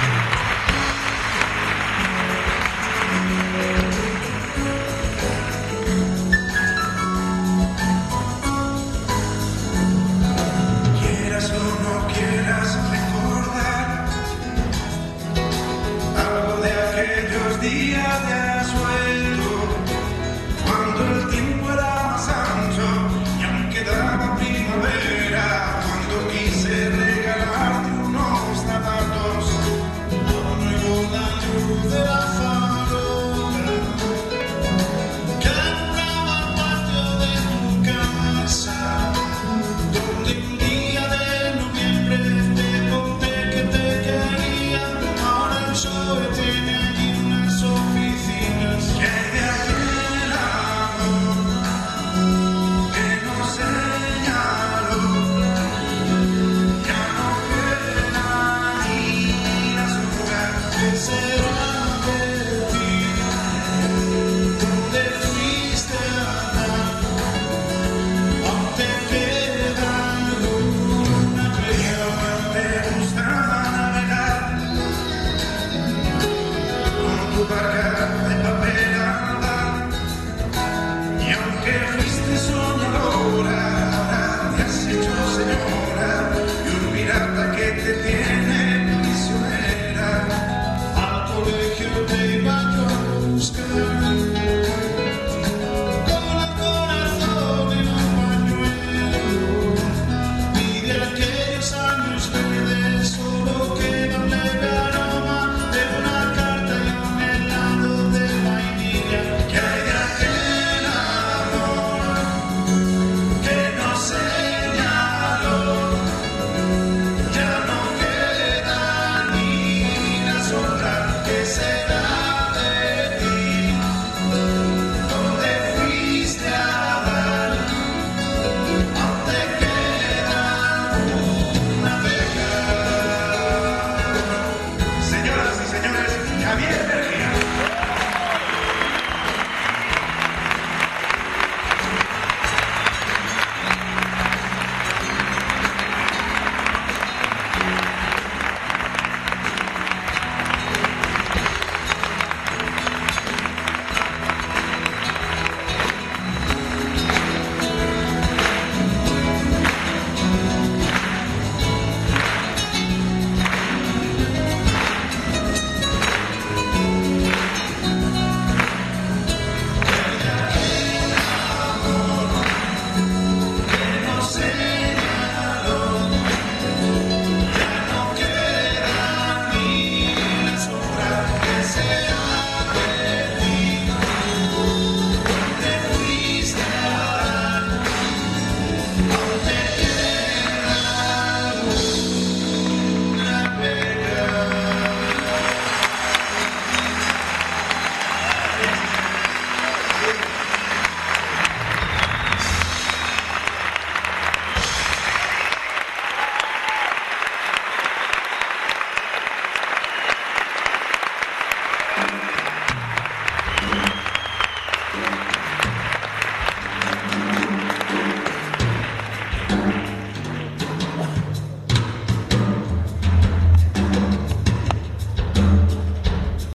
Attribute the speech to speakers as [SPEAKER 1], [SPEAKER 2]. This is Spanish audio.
[SPEAKER 1] Thank you. lugar